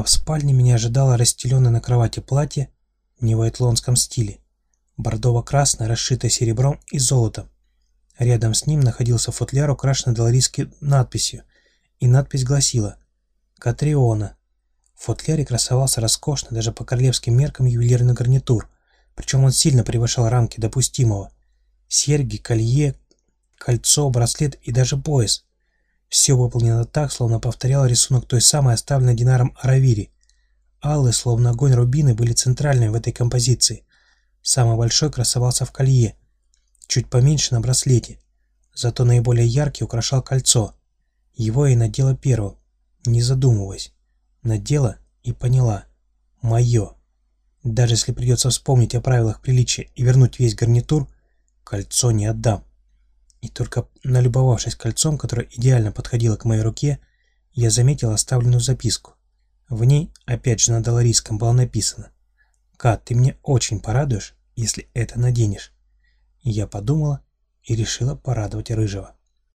А в спальне меня ожидало расстеленное на кровати платье не в айтлонском стиле, бордово-красное, расшитое серебром и золотом. Рядом с ним находился футляр, украшенный доларийской надписью, и надпись гласила «Катриона». В футляре красовался роскошный, даже по королевским меркам, ювелирный гарнитур, причем он сильно превышал рамки допустимого. Серьги, колье, кольцо, браслет и даже пояс. Все выполнено так, словно повторял рисунок той самой оставленной Динаром Аравири. Алые, словно огонь рубины, были центральными в этой композиции. Самый большой красовался в колье, чуть поменьше на браслете. Зато наиболее яркий украшал кольцо. Его и надела первым, не задумываясь. Надела и поняла. Мое. Даже если придется вспомнить о правилах приличия и вернуть весь гарнитур, кольцо не отдам. И только налюбовавшись кольцом, которое идеально подходило к моей руке, я заметил оставленную записку. В ней, опять же на доларийском, было написано «Кат, ты мне очень порадуешь, если это наденешь». Я подумала и решила порадовать Рыжего.